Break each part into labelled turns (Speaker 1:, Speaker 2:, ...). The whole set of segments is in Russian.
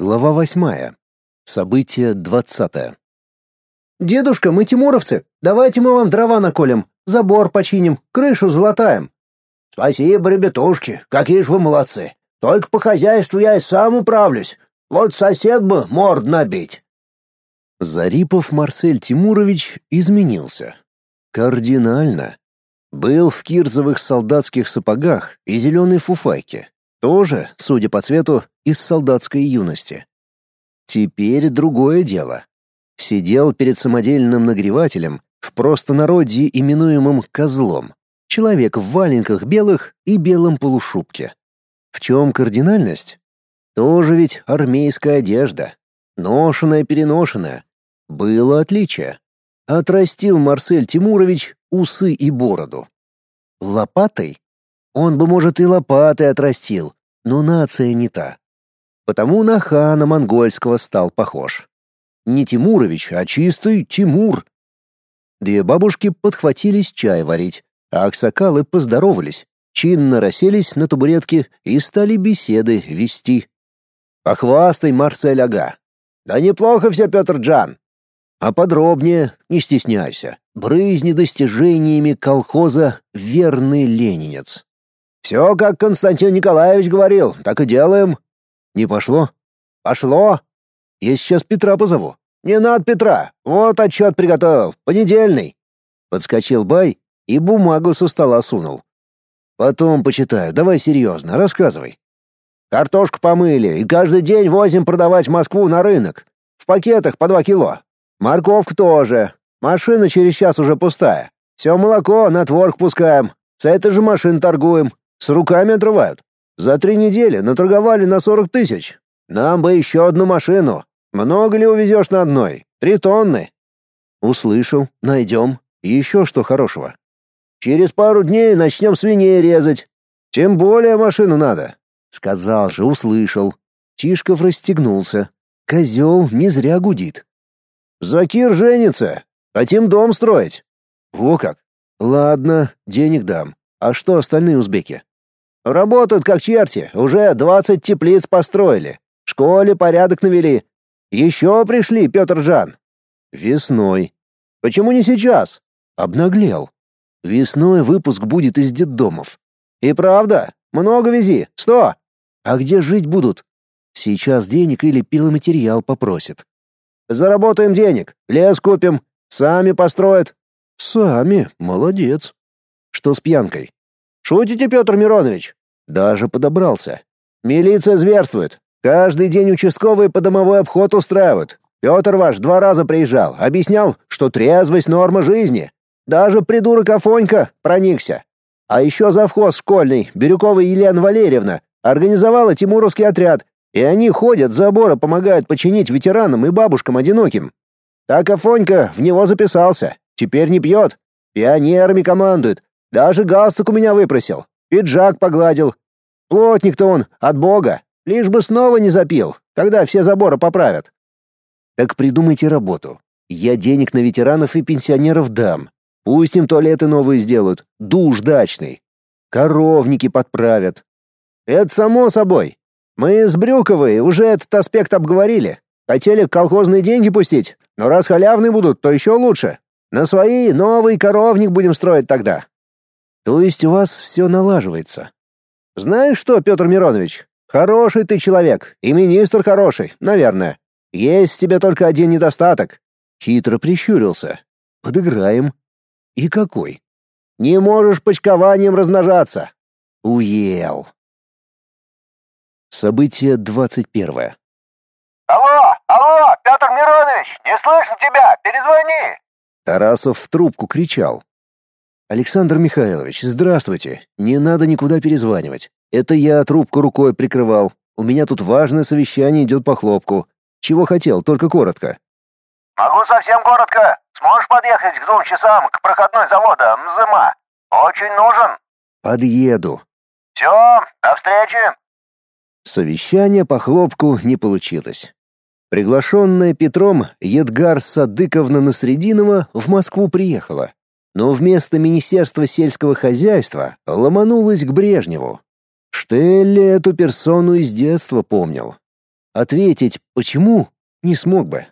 Speaker 1: Глава восьмая. Событие двадцатое.
Speaker 2: «Дедушка, мы тимуровцы. Давайте мы вам дрова наколем, забор починим, крышу золотаем».
Speaker 3: «Спасибо, ребятушки, какие ж вы молодцы. Только по хозяйству я и сам управлюсь. Вот сосед бы морд набить».
Speaker 1: Зарипов Марсель Тимурович изменился. Кардинально. Был в кирзовых солдатских сапогах и зеленой фуфайке. Тоже, судя по цвету, из солдатской юности. Теперь другое дело. Сидел перед самодельным нагревателем, в простонародье именуемым «козлом». Человек в валенках белых и белом полушубке. В чем кардинальность? Тоже ведь армейская одежда. Ношеная-переношенная. Было отличие. Отрастил Марсель Тимурович усы и бороду. Лопатой? Он бы, может, и лопатой отрастил, но нация не та. Потому на хана монгольского стал похож. Не Тимурович, а чистый Тимур. Две бабушки подхватились чай варить, а аксакалы поздоровались, чинно расселись на табуретке и стали беседы вести. «Похвастай, Марсель Ага!» «Да неплохо все, Петр Джан!» «А подробнее, не стесняйся, брызни достижениями колхоза «Верный ленинец».
Speaker 3: Все, как Константин Николаевич говорил, так и делаем.
Speaker 1: Не пошло?
Speaker 3: Пошло.
Speaker 1: Я сейчас Петра позову.
Speaker 3: Не надо Петра. Вот отчет приготовил. Понедельный.
Speaker 1: Подскочил Бай и бумагу со стола сунул. Потом почитаю. Давай серьезно, рассказывай.
Speaker 3: Картошку помыли и каждый день возим продавать в Москву на рынок. В пакетах по два кило. Морковку тоже. Машина через час уже пустая. Все молоко на творог пускаем. С этой же машин торгуем. С руками отрывают. За три недели наторговали на сорок тысяч. Нам бы еще одну машину. Много ли увезешь на одной? Три тонны.
Speaker 1: Услышал. Найдем. Еще что хорошего.
Speaker 3: Через пару дней начнем свиней резать. Тем более машину надо.
Speaker 1: Сказал же, услышал. Тишков расстегнулся. Козел не зря гудит.
Speaker 3: Закир женится. Хотим дом строить.
Speaker 1: Во как. Ладно, денег дам. А что остальные узбеки?
Speaker 3: Работают как черти, уже двадцать теплиц построили. В школе порядок навели. Еще пришли, Петр Жан.
Speaker 1: Весной.
Speaker 3: Почему не сейчас?
Speaker 1: Обнаглел. Весной выпуск будет из детдомов.
Speaker 3: И правда? Много вези. Сто.
Speaker 1: А где жить будут? Сейчас денег или пиломатериал попросит.
Speaker 3: Заработаем денег, лес купим, сами построят.
Speaker 1: Сами, молодец. Что с пьянкой?
Speaker 3: Шутите, Петр Миронович?
Speaker 1: Даже подобрался.
Speaker 3: Милиция зверствует. Каждый день участковые по домовой обход устраивают. Петр ваш два раза приезжал, объяснял, что трезвость норма жизни. Даже придурок Афонька проникся. А еще завхоз школьный, Бирюкова Елена Валерьевна, организовала тимуровский отряд, и они ходят, забора помогают починить ветеранам и бабушкам одиноким. Так Афонька в него записался, теперь не пьет, пионерами командует, даже галстук у меня выпросил, пиджак погладил. Плотник-то он от бога, лишь бы снова не запил, когда все заборы поправят.
Speaker 1: Так придумайте работу. Я денег на ветеранов и пенсионеров дам. Пусть им туалеты новые сделают, душ дачный. Коровники подправят.
Speaker 3: Это само собой. Мы с Брюковой уже этот аспект обговорили. Хотели колхозные деньги пустить, но раз халявные будут, то еще лучше. На свои новый коровник будем строить тогда.
Speaker 1: То есть у вас все налаживается.
Speaker 3: Знаешь что, Петр Миронович, хороший ты человек, и министр хороший, наверное. Есть тебе только один недостаток.
Speaker 1: Хитро прищурился. Подыграем. И какой?
Speaker 3: Не можешь почкованием размножаться.
Speaker 1: Уел. Событие двадцать первое.
Speaker 4: Алло, алло, Петр Миронович, не слышно тебя, перезвони.
Speaker 1: Тарасов в трубку кричал. Александр Михайлович, здравствуйте. Не надо никуда перезванивать. Это я трубку рукой прикрывал. У меня тут важное совещание идет по хлопку. Чего хотел, только коротко.
Speaker 4: Могу совсем коротко. Сможешь подъехать к двум часам к проходной завода МЗМА? Очень нужен.
Speaker 1: Подъеду.
Speaker 4: Все, до встречи.
Speaker 1: Совещание по хлопку не получилось. Приглашенная Петром Едгар Садыковна Насрединова в Москву приехала но вместо Министерства сельского хозяйства ломанулась к Брежневу. Штелли эту персону из детства помнил. Ответить «почему» не смог бы.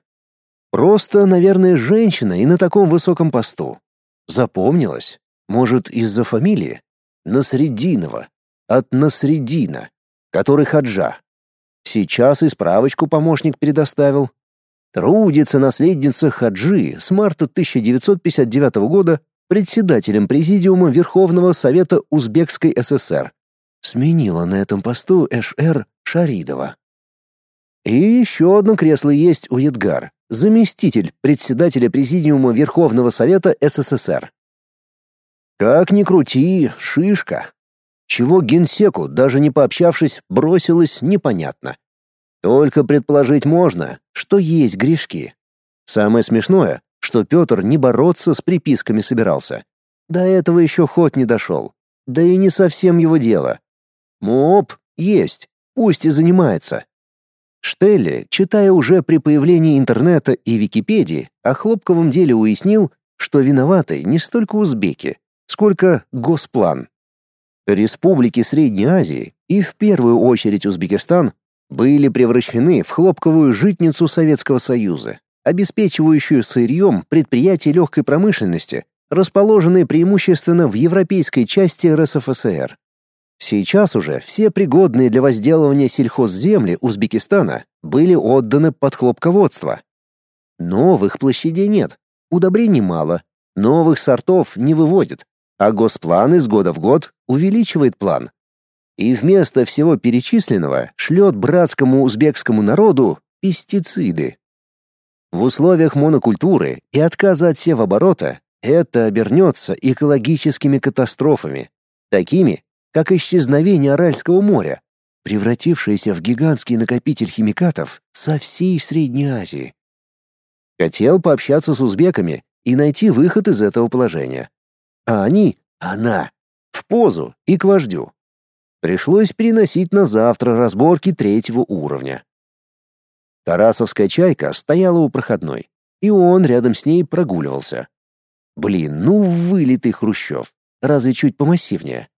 Speaker 1: Просто, наверное, женщина и на таком высоком посту. Запомнилось. Может, из-за фамилии? Насрединова. От Насредина, который хаджа. Сейчас и справочку помощник предоставил. Трудится наследница хаджи с марта 1959 года председателем Президиума Верховного Совета Узбекской ССР. Сменила на этом посту Эш-Эр Шаридова. И еще одно кресло есть у Едгар, заместитель председателя Президиума Верховного Совета СССР. Как ни крути, шишка. Чего генсеку, даже не пообщавшись, бросилось, непонятно. Только предположить можно, что есть грешки. Самое смешное, что Петр не бороться с приписками собирался. До этого еще ход не дошел. Да и не совсем его дело. МОП есть, пусть и занимается. Штелли, читая уже при появлении интернета и Википедии, о хлопковом деле уяснил, что виноваты не столько узбеки, сколько Госплан. Республики Средней Азии и в первую очередь Узбекистан были превращены в хлопковую житницу Советского Союза, обеспечивающую сырьем предприятия легкой промышленности, расположенные преимущественно в европейской части РСФСР. Сейчас уже все пригодные для возделывания сельхозземли Узбекистана были отданы под хлопководство. Новых площадей нет, удобрений мало, новых сортов не выводят, а госплан из года в год увеличивает план. И вместо всего перечисленного шлет братскому узбекскому народу пестициды. В условиях монокультуры и отказа от севоборота это обернется экологическими катастрофами, такими, как исчезновение Аральского моря, превратившееся в гигантский накопитель химикатов со всей Средней Азии. Хотел пообщаться с узбеками и найти выход из этого положения. А они, она, в позу и к вождю. Пришлось переносить на завтра разборки третьего уровня. Тарасовская чайка стояла у проходной, и он рядом с ней прогуливался. Блин, ну вылитый Хрущев, разве чуть помассивнее.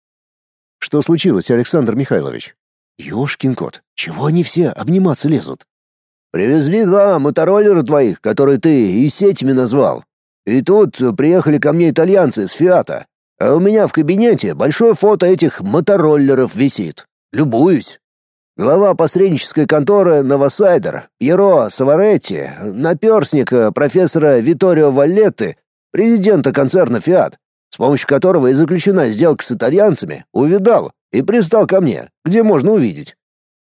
Speaker 1: Что случилось, Александр Михайлович? Ёшкин кот, чего они все обниматься лезут?
Speaker 3: Привезли два мотороллера твоих, которые ты и сетями назвал. И тут приехали ко мне итальянцы с Фиата. А у меня в кабинете большое фото этих мотороллеров висит. Любуюсь. Глава посреднической конторы Новосайдер, Пьеро Саваретти, наперсник профессора Виторио Валлетты, президента концерна «Фиат», с помощью которого и заключена сделка с итальянцами, увидал и пристал ко мне, где можно увидеть.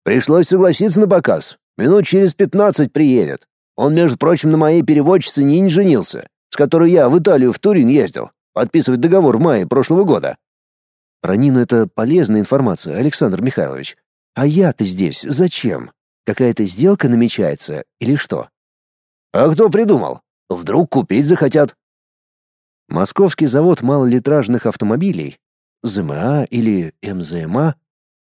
Speaker 3: Пришлось согласиться на показ. Минут через пятнадцать приедет. Он, между прочим, на моей переводчице не женился, с которой я в Италию в Турин ездил, подписывать договор в мае прошлого года.
Speaker 1: Про Нину это полезная информация, Александр Михайлович. А я-то здесь зачем? Какая-то сделка намечается или что?
Speaker 3: А кто придумал? Вдруг купить захотят?
Speaker 1: Московский завод малолитражных автомобилей, ЗМА или МЗМА,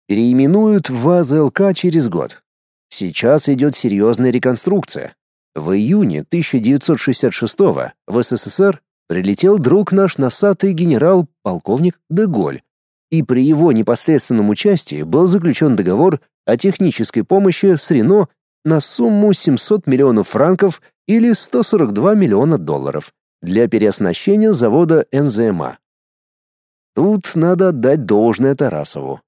Speaker 1: переименуют в АЗЛК через год. Сейчас идет серьезная реконструкция. В июне 1966 в СССР прилетел друг наш носатый генерал-полковник Деголь, и при его непосредственном участии был заключен договор о технической помощи с Рено на сумму 700 миллионов франков или 142 миллиона долларов для переоснащения завода МЗМА. Тут надо отдать должное Тарасову.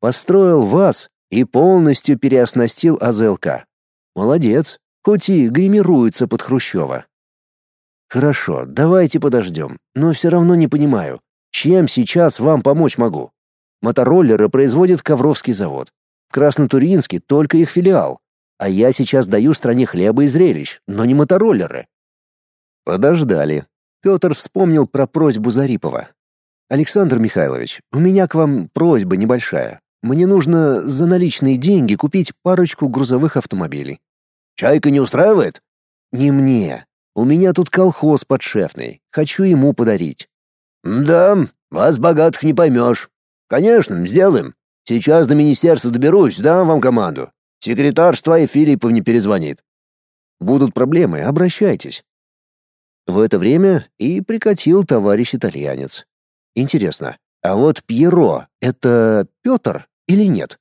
Speaker 1: Построил ВАЗ и полностью переоснастил АЗЛК. Молодец, хоть и гримируется под Хрущева. Хорошо, давайте подождем, но все равно не понимаю, чем сейчас вам помочь могу. Мотороллеры производит Ковровский завод. В Краснотуринске только их филиал. А я сейчас даю стране хлеба и зрелищ, но не мотороллеры. Подождали. Петр вспомнил про просьбу Зарипова. Александр Михайлович, у меня к вам просьба небольшая. Мне нужно за наличные деньги купить парочку грузовых автомобилей.
Speaker 3: Чайка не устраивает?
Speaker 1: Не мне. У меня тут колхоз подшефный. Хочу ему подарить.
Speaker 3: Да, вас богатых не поймешь. Конечно, сделаем. Сейчас до министерства доберусь, дам вам команду. Секретарь твоей Филипповне перезвонит.
Speaker 1: Будут проблемы, обращайтесь. В это время и прикатил товарищ итальянец. Интересно, а вот Пьеро — это Петр или нет?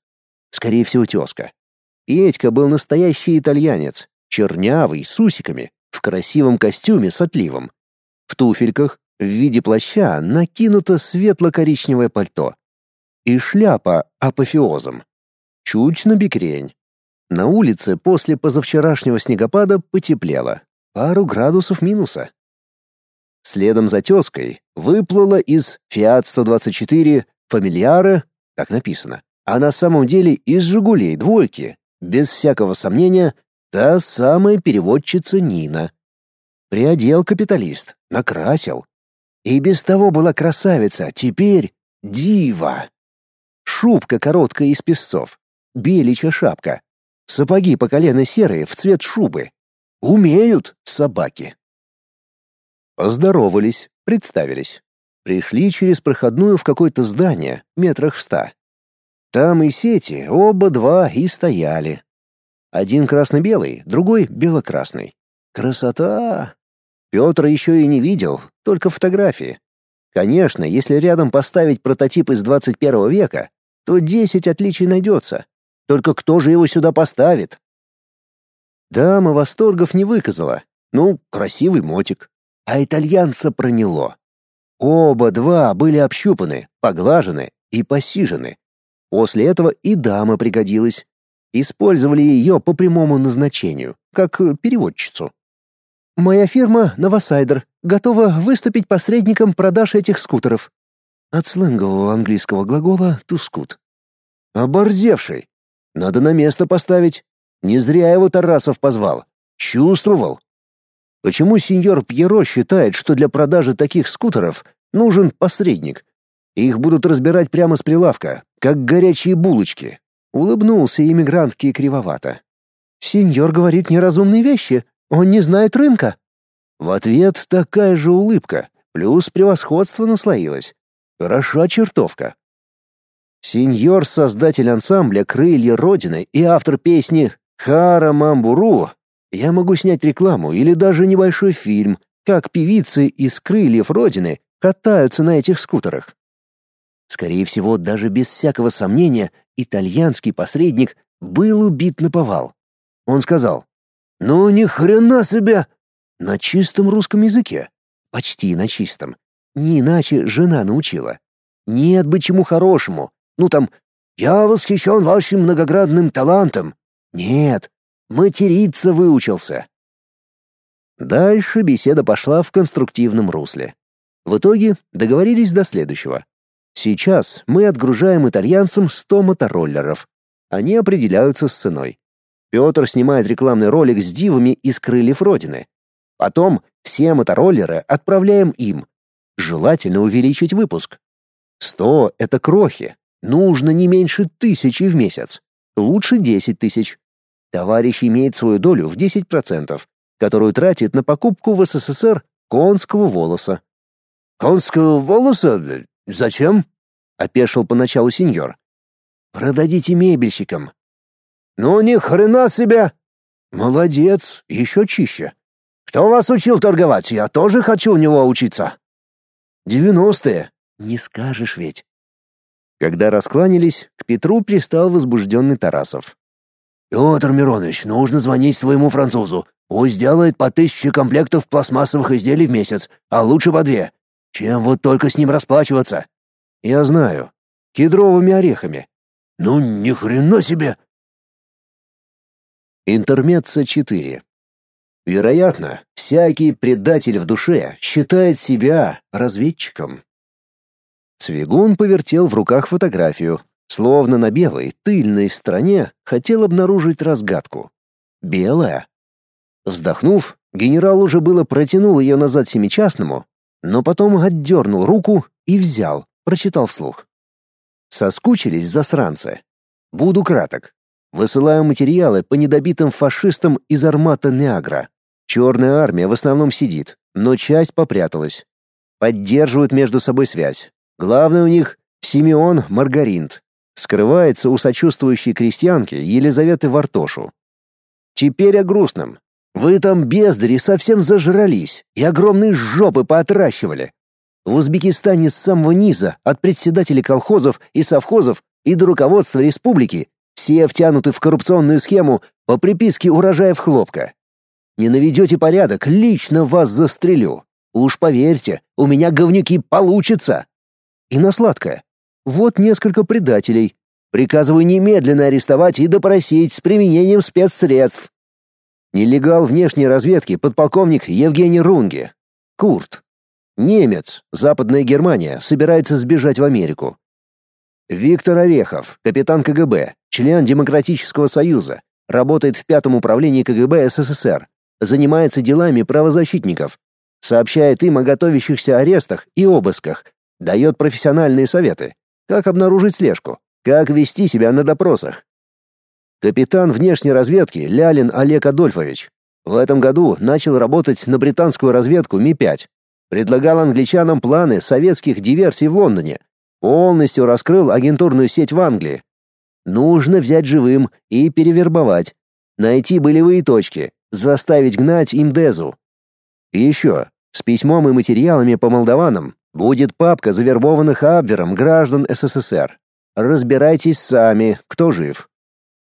Speaker 1: Скорее всего, тезка. Петька был настоящий итальянец, чернявый, с усиками, в красивом костюме с отливом. В туфельках, в виде плаща, накинуто светло-коричневое пальто. И шляпа апофеозом. Чуть на. На улице после позавчерашнего снегопада потеплело. Пару градусов минуса. Следом за тезкой выплыла из Fiat 124 Фамильяра, так написано, а на самом деле из «Жигулей» двойки, без всякого сомнения, та самая переводчица Нина. Приодел капиталист, накрасил. И без того была красавица, теперь дива. Шубка короткая из песцов, беличья шапка, сапоги по колено серые в цвет шубы. Умеют собаки. Поздоровались, представились. Пришли через проходную в какое-то здание, метрах в ста. Там и сети, оба два и стояли. Один красно-белый, другой бело-красный. Красота! Петр еще и не видел, только фотографии. Конечно, если рядом поставить прототип из 21 века, то 10 отличий найдется. Только кто же его сюда поставит? Дама восторгов не выказала. Ну, красивый мотик. А итальянца проняло. Оба два были общупаны, поглажены и посижены. После этого и дама пригодилась. Использовали ее по прямому назначению, как переводчицу. «Моя фирма «Новосайдер» готова выступить посредником продаж этих скутеров». От сленгового английского глагола «to scoot». «Оборзевший! Надо на место поставить. Не зря его Тарасов позвал. Чувствовал. Почему сеньор Пьеро считает, что для продажи таких скутеров нужен посредник? Их будут разбирать прямо с прилавка, как горячие булочки. Улыбнулся иммигрантке кривовато. Сеньор говорит неразумные вещи. Он не знает рынка. В ответ такая же улыбка, плюс превосходство наслоилось. Хороша чертовка. Сеньор — создатель ансамбля «Крылья Родины» и автор песни «Хара Мамбуру». Я могу снять рекламу или даже небольшой фильм, как певицы из «Крыльев Родины» катаются на этих скутерах. Скорее всего, даже без всякого сомнения, итальянский посредник был убит на повал. Он сказал «Ну ни хрена себе!» на чистом русском языке. Почти на чистом. Не иначе жена научила. Нет бы чему хорошему, ну там «Я восхищен вашим многоградным талантом». Нет, материться выучился. Дальше беседа пошла в конструктивном русле. В итоге договорились до следующего. Сейчас мы отгружаем итальянцам 100 мотороллеров. Они определяются с ценой. Петр снимает рекламный ролик с дивами из крыльев Родины. Потом все мотороллеры отправляем им. Желательно увеличить выпуск. 100 — это крохи, Нужно не меньше тысячи в месяц. Лучше 10 тысяч. Товарищ имеет свою долю в 10%, которую тратит на покупку в СССР конского волоса. «Конского волоса? Зачем?» — опешил поначалу сеньор. «Продадите мебельщикам». «Ну ни хрена себе!» «Молодец, еще чище. Кто вас учил торговать? Я тоже хочу у него учиться». «Девяностые. Не скажешь ведь». Когда раскланялись, к Петру пристал возбужденный Тарасов. «Петр Миронович, нужно звонить твоему французу. Пусть делает по тысяче комплектов пластмассовых изделий в месяц, а лучше по две. Чем вот только с ним расплачиваться?» «Я знаю. Кедровыми орехами». «Ну, ни хрена себе!» Интермеца 4. Вероятно, всякий предатель в душе считает себя разведчиком. Цвигун повертел в руках фотографию, словно на белой, тыльной стороне хотел обнаружить разгадку. Белая. Вздохнув, генерал уже было протянул ее назад семичастному, но потом отдернул руку и взял, прочитал вслух. Соскучились засранцы. Буду краток. Высылаю материалы по недобитым фашистам из армата Неагра. Черная армия в основном сидит, но часть попряталась. Поддерживают между собой связь. Главный у них Симеон Маргаринт. Скрывается у сочувствующей крестьянки Елизаветы Вартошу. Теперь о грустном. Вы там, бездари, совсем зажрались и огромные жопы поотращивали. В Узбекистане с самого низа, от председателей колхозов и совхозов и до руководства республики, Все втянуты в коррупционную схему по приписке урожаев хлопка. Не наведете порядок, лично вас застрелю. Уж поверьте, у меня говнюки получится. И на сладкое. Вот несколько предателей. Приказываю немедленно арестовать и допросить с применением спецсредств. Нелегал внешней разведки подполковник Евгений Рунге. Курт. Немец, Западная Германия, собирается сбежать в Америку. Виктор Орехов, капитан КГБ, член Демократического Союза, работает в пятом управлении КГБ СССР, занимается делами правозащитников, сообщает им о готовящихся арестах и обысках, дает профессиональные советы, как обнаружить слежку, как вести себя на допросах. Капитан внешней разведки Лялин Олег Адольфович в этом году начал работать на британскую разведку Ми-5. Предлагал англичанам планы советских диверсий в Лондоне. Полностью раскрыл агентурную сеть в Англии. Нужно взять живым и перевербовать. Найти болевые точки, заставить гнать им Дезу. И еще, с письмом и материалами по молдаванам будет папка завербованных Абвером граждан СССР. Разбирайтесь сами, кто жив.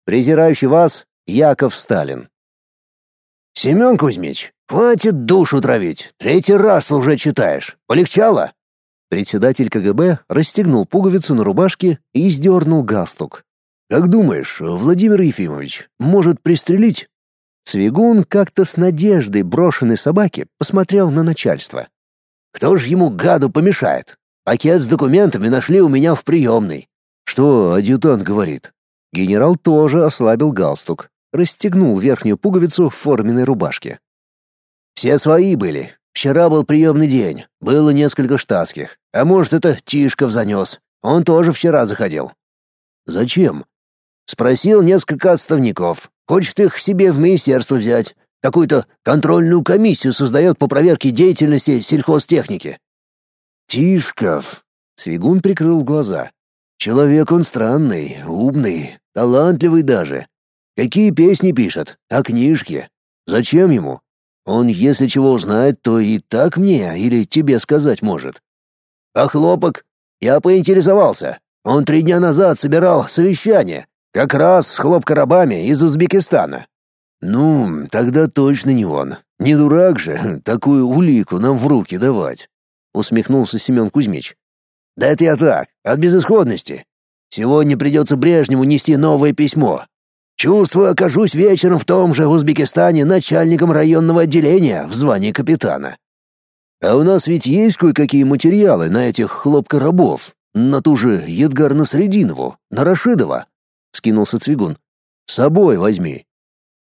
Speaker 1: Презирающий вас Яков Сталин.
Speaker 3: Семен Кузьмич, хватит душу травить. Третий раз уже читаешь. Полегчало?
Speaker 1: Председатель КГБ расстегнул пуговицу на рубашке и сдернул галстук.
Speaker 3: Как думаешь, Владимир Ефимович может пристрелить
Speaker 1: Цвигун как-то с надеждой брошенной собаки посмотрел на начальство.
Speaker 3: «Кто ж ему, гаду, помешает? Пакет с документами нашли у меня в приемной».
Speaker 1: «Что адъютант говорит?» Генерал тоже ослабил галстук, расстегнул верхнюю пуговицу в форменной рубашке.
Speaker 3: «Все свои были. Вчера был приемный день, было несколько штатских. А может, это Тишков занес. Он тоже вчера заходил».
Speaker 1: «Зачем?»
Speaker 3: Спросил несколько отставников. Хочет их себе в министерство взять. Какую-то контрольную комиссию создает по проверке деятельности сельхозтехники.
Speaker 1: Тишков. Свигун прикрыл глаза. Человек он странный, умный, талантливый даже. Какие песни пишет, а книжки? Зачем ему? Он, если чего узнает, то и так мне или тебе сказать может.
Speaker 3: А хлопок? Я поинтересовался. Он три дня назад собирал совещание. Как раз с хлопкоробами из Узбекистана.
Speaker 1: Ну, тогда точно не он. Не дурак же такую улику нам в руки давать, усмехнулся Семен Кузьмич.
Speaker 3: Да это я так, от безысходности. Сегодня придется Брежневу нести новое письмо. Чувствую, окажусь вечером в том же Узбекистане начальником районного отделения в звании капитана.
Speaker 1: А у нас ведь есть кое-какие материалы на этих хлопкорабов, на ту же Едгар Насрединову, на Рашидова скинулся Цвигун. С собой возьми.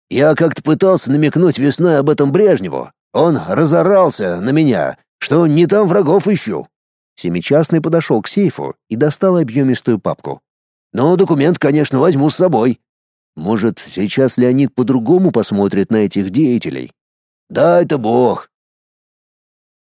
Speaker 3: Я как-то пытался намекнуть весной об этом Брежневу. Он разорался на меня, что не там врагов ищу.
Speaker 1: Семичастный подошел к сейфу и достал объемистую папку.
Speaker 3: Но документ, конечно, возьму с собой.
Speaker 1: Может, сейчас Леонид по-другому посмотрит на этих деятелей?
Speaker 3: Да, это бог.